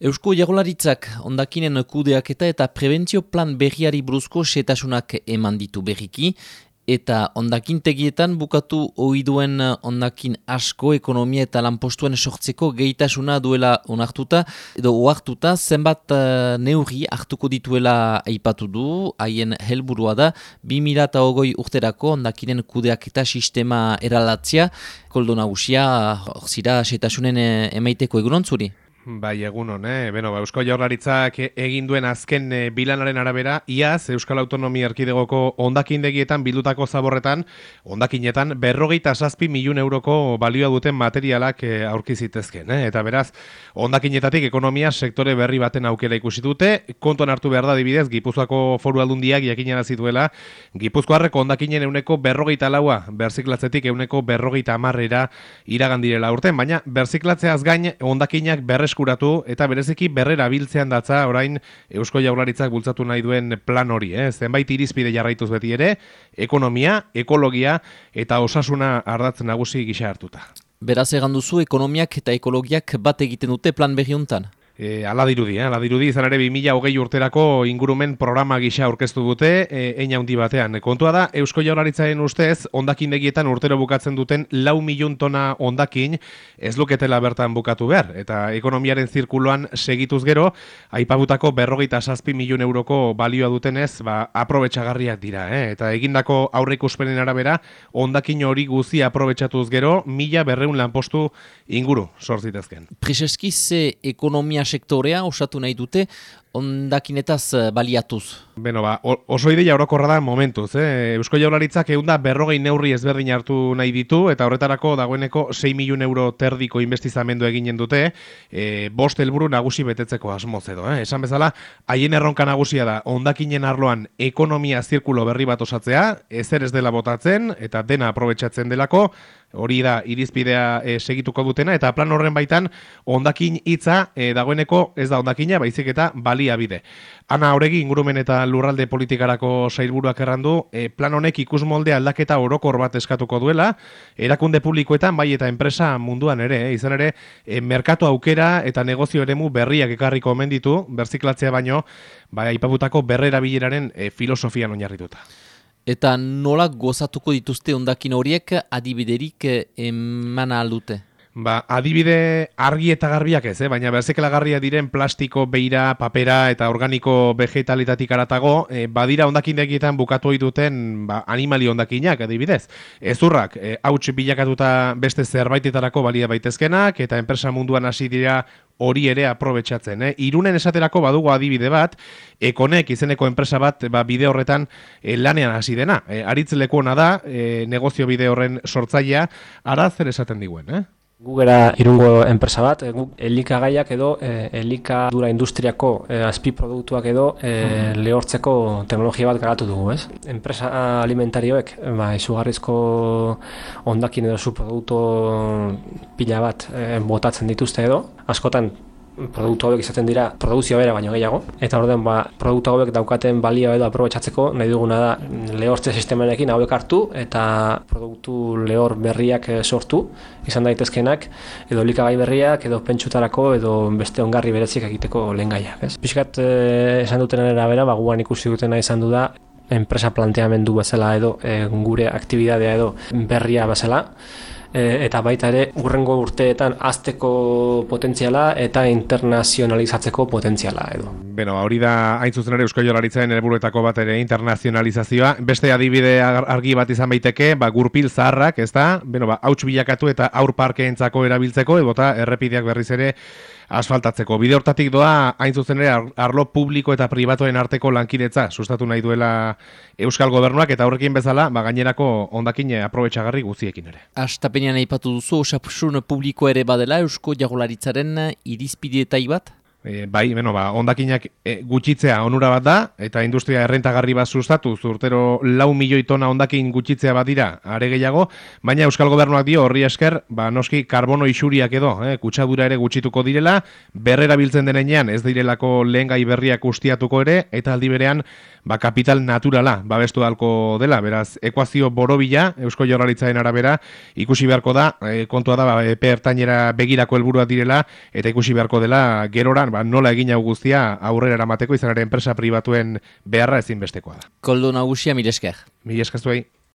Eusko Jagolaritzak ondakinen kudeaketa eta prebentzio plan berriari buruzko setasunak eman ditu berriki, eta ondakintegietan bukatu ohi duen ondakin asko ekonomia eta lanpostuen sortzeko gehitasuna duela onartuta edo oartuta zenbat uh, neurri hartuko dituela aipatu du haien helburua da 2008 urterako ondakinen kudeak eta sistema eralatzia koldo nagusia zira setasunen eh, emaiteko egunon zuri? Bai, egun hon, eh? Beno, ba, Eusko Jaurlaritzak egin duen azken e, bilanaren arabera, iaz Euskal Autonomia Erkidegoko ondakindegietan bildutako zaborretan, ondakinetan berrogeita saspi milun euroko balioa duten materialak e, aurkizitezken, eh? Eta beraz, ondakinetatik ekonomia sektore berri baten aukera ikusi dute, kontuan hartu behar da dibidez, Gipuzkoako foru aldundiak jakinara zituela, Gipuzkoarreko ondakinen euneko berrogeita laua, berziklatzetik euneko berrogeita amarrera iragandirela urten, baina berziklatzeaz gain ondakinak berre eskuratu eta bereziki berrera biltzean datza orain Eusko Jaurlaritzak bultzatu nahi duen plan hori, eh? zenbait irizpide jarraituz beti ere, ekonomia, ekologia eta osasuna ardatz nagusi gisa hartuta. Beraz egan duzu ekonomiak eta ekologiak bat egiten dute plan berri E, ala dirudi, eh? ala dirudi, izan ere 2000 urterako ingurumen programa gisa aurkeztu dute, e, eina hundi batean. Kontua da, Eusko Jaurlaritzaren ustez, ondakin degietan urtero bukatzen duten lau milun tona ondakin ez luketela bertan bukatu behar. Eta ekonomiaren zirkuloan segituz gero, aipabutako berrogeita saspi milun euroko balioa dutenez, ba, aprobetsagarriak dira. Eh? Eta egindako aurre ikuspenen arabera, ondakin hori guzi aprobetsatuz gero, mila berreun lanpostu inguru sortzitezken. Prezeski ze ekonomia sektorea osatu nahi dute ondakinetaz eh, baliatuz. Beno ba, oso ideia orokorra da momentuz, eh? Eusko Jaurlaritzak egun da berrogei neurri ezberdin hartu nahi ditu, eta horretarako dagoeneko 6 milun euro terdiko investizamendu eginen dute, e, bost helburu nagusi betetzeko asmoz edo, eh? Esan bezala, haien erronka nagusia da, ondakinen arloan ekonomia zirkulo berri bat osatzea, ezer ez dela botatzen, eta dena aprobetsatzen delako, hori da irizpidea e, segituko dutena eta plan horren baitan hondakin hitza e, dagoeneko ez da hondakina baizik eta baliabide. Ana Oregi ingurumen eta lurralde politikarako sailburuak errandu e, plan honek ikus molde aldaketa orokor bat eskatuko duela erakunde publikoetan bai eta enpresa munduan ere e, izan ere e, merkatu aukera eta negozio eremu berriak ekarriko omen ditu berziklatzea baino bai aipabutako berrera bileraren e, filosofian oinarrituta. Eta nola gozatuko dituzte ondakin horiek adibiderik eh, eman aldute? Ba, adibide argi eta garbiak ez, eh? baina berzekela garria diren plastiko, beira, papera eta organiko vegetalitatik aratago, eh, badira ondakindegietan bukatu duten ba, animali ondakinak, adibidez. Ezurrak, eh, hauts bilakatuta beste zerbaitetarako balia baitezkenak, eta enpresa munduan hasi dira hori ere aprobetsatzen. Eh? Irunen esaterako badugu adibide bat, ekonek izeneko enpresa bat ba, bide horretan eh, lanean hasi dena. Eh, aritz lekuona da, eh, negozio bide horren sortzailea, ara zer esaten diguen, eh? Gugera irungo enpresa bat, eh, guk elikagaiak edo eh, elikadura industriako eh, azpi produktuak edo eh, lehortzeko teknologia bat garatu dugu, ez? Enpresa alimentarioek, ba, izugarrizko ondakin edo zu produktu pila bat eh, botatzen dituzte edo, askotan produktu hauek izaten dira produzio bera baino gehiago eta orden ba produktu hauek daukaten balio edo aprobetxatzeko nahi duguna da lehortze sistemarekin hauek hartu eta produktu lehor berriak eh, sortu izan daitezkenak edo likagai berriak edo pentsutarako edo beste ongarri berezik egiteko lehen gaiak. Piskat eh, esan duten arabera, ba, guan ikusi dutena izan du da enpresa planteamendu bezala edo e, gure aktibidadea edo berria bezala e, eta baita ere urrengo urteetan azteko potentziala eta internazionalizatzeko potentziala edo. Beno, hori da hain zuzen ere Eusko Jolaritzaren helburuetako bat ere internazionalizazioa. Beste adibide argi bat izan baiteke, ba, gurpil zaharrak, ez da? Beno, ba, hauts bilakatu eta aur parkeentzako erabiltzeko, edota errepideak berriz ere asfaltatzeko. Bide hortatik doa, hain zuzen ere, arlo publiko eta pribatoen arteko lankidetza sustatu nahi duela Euskal Gobernuak, eta horrekin bezala, ba, gainerako ondakine aprobetsagarri guziekin ere. Astapenean aipatu duzu, osapusun publiko ere badela Eusko Jagolaritzaren irizpidietai bat? E, bai, beno, ba, ondakinak e, gutxitzea onura bat da, eta industria errentagarri bat sustatu, zurtero lau milioi tona ondakin gutxitzea bat dira, are gehiago, baina Euskal Gobernuak dio horri esker, ba, noski karbono isuriak edo, eh, kutsadura ere gutxituko direla, berrera biltzen denean ez direlako lehen gai berriak ustiatuko ere, eta aldi berean, ba, kapital naturala babestu dalko dela, beraz, ekuazio borobila, Eusko Jorralitzaren arabera, ikusi beharko da, e, kontua da, ba, epe begirako helburua direla, eta ikusi beharko dela, geroran, ba, nola egin hau guztia aurrera eramateko izan ere enpresa pribatuen beharra ezinbestekoa da. Koldo nagusia, miresker. Mil